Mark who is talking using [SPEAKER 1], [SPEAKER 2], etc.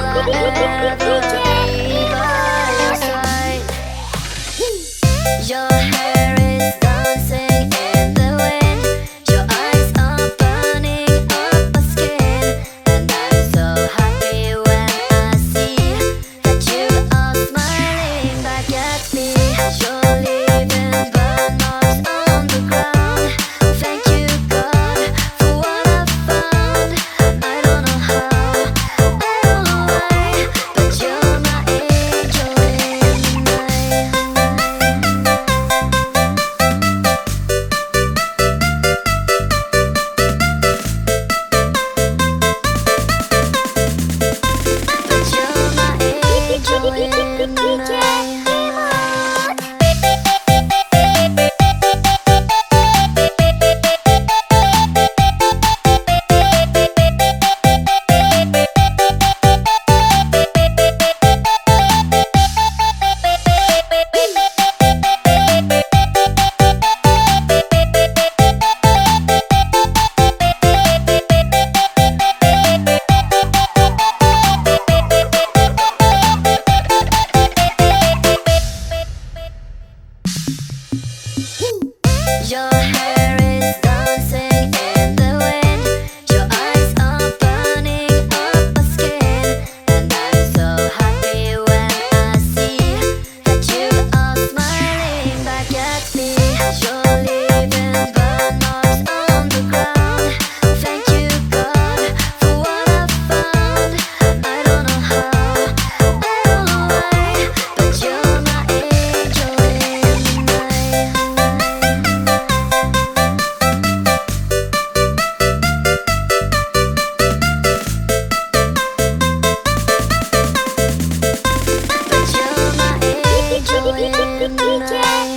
[SPEAKER 1] the beating 你 heart, but